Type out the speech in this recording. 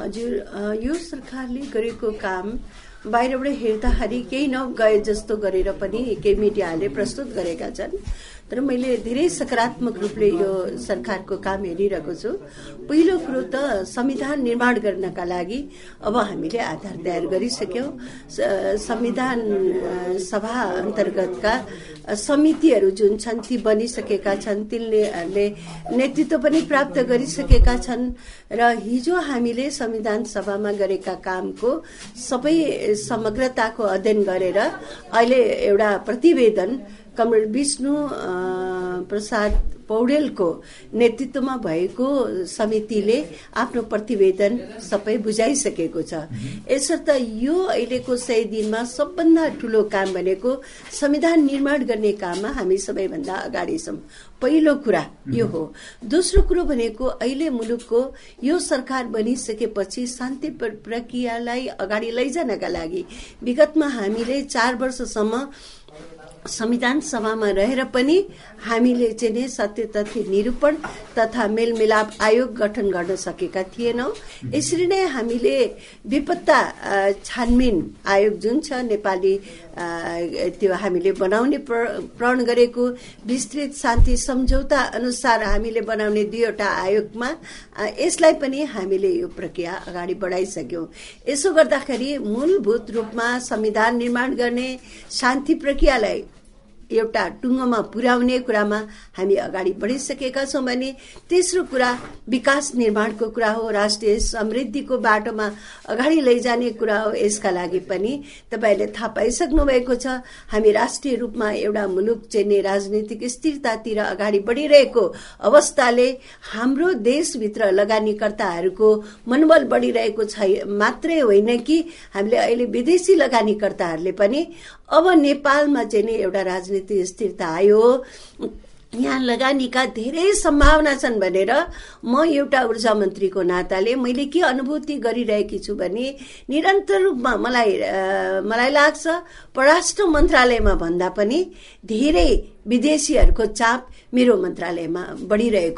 हजुर यो सरकारले गरेको काम बाहिरबाट हेर्दाखेरि केही नगए जस्तो गरेर पनि केही मिडियाहरूले प्रस्तुत गरेका छन्। तर मैले धेरै सकारात्मक रूपले यो सरकारको काम हेरिरहेको छु। पहिलो कुरो त संविधान निर्माण गर्नका लागि अब हामीले आधार तयार गरिसक्यौँ। संविधान सभा अन्तर्गतका समितिहरू जुन छन् ती बनिसकेका छन्। तिनले नेतृत्व पनि प्राप्त गरिसकेका छन् र हिजो हामीले संविधान सभामा गरेका कामको सबै समग्रताको अध्ययन गरेर अहिले एउटा प्रतिवेदन कमरेड विष्णु प्रसाद पौडेलको नेतृत्वमा भएको समितिले आफ्नो प्रतिवेदन सबै बुझाइसकेको छ। यसर्थ यो अहिलेको सय दिनमा सबभन्दा ठुलो काम भनेको संविधान निर्माण गर्ने काममा हामी सबैभन्दा अगाडि छौँ। पहिलो कुरा यो हो। दोस्रो कुरो भनेको अहिले मुलुकको यो सरकार बनिसकेपछि शान्ति प्रक्रियालाई अगाडि लैजानका लागि विगतमा हामीले चार वर्षसम्म संविधान सभामा रहेर पनि हामीले चाहिँ नि सत्य तथ्य निरूपण तथा मेलमिलाप आयोग गठन गर्न सकेका थिएनौँ। यसरी नै हामीले विपत्ता छानबिन आयोग जुन छ नेपाली त्यो हामीले बनाउने प्रण गरेको विस्तृत शान्ति सम्झौता अनुसार हामीले बनाउने दुईवटा आयोगमा यसलाई पनि हामीले यो प्रक्रिया अगाडि बढाइसक्यौँ। यसो गर्दाखेरि मूलभूत रूपमा संविधान निर्माण गर्ने शान्ति प्रक्रियालाई एउटा टुङ्गोमा पुर्याउने कुरामा हामी अगाडि बढिसकेका छौँ भने तेस्रो कुरा विकास निर्माणको कुरा हो राष्ट्रिय समृद्धिको बाटोमा अगाडि लैजाने कुरा हो। यसका लागि पनि तपाईँहरूले थाहा पाइसक्नु भएको छ हामी राष्ट्रिय रूपमा एउटा मुलुक चाहिँ राजनीतिक स्थिरतातिर अगाडि बढिरहेको अवस्थाले हाम्रो देशभित्र लगानीकर्ताहरूको मनोबल बढिरहेको छ मात्रै होइन कि हामीले अहिले विदेशी लगानीकर्ताहरूले पनि अब नेपालमा चाहिँ एउटा राजनीति राजनीतिक स्थिरता आयो। यहाँ लगानीका धेरै सम्भावना छन् भनेर म एउटा ऊर्जा मन्त्रीको नाताले मैले के अनुभूति गरिरहेकी छु भने निरन्तर रूपमा मलाई मलाई लाग्छ परराष्ट्र मन्त्रालयमा भन्दा पनि धेरै विदेशीहरूको चाप मेरो मन्त्रालयमा बढिरहेको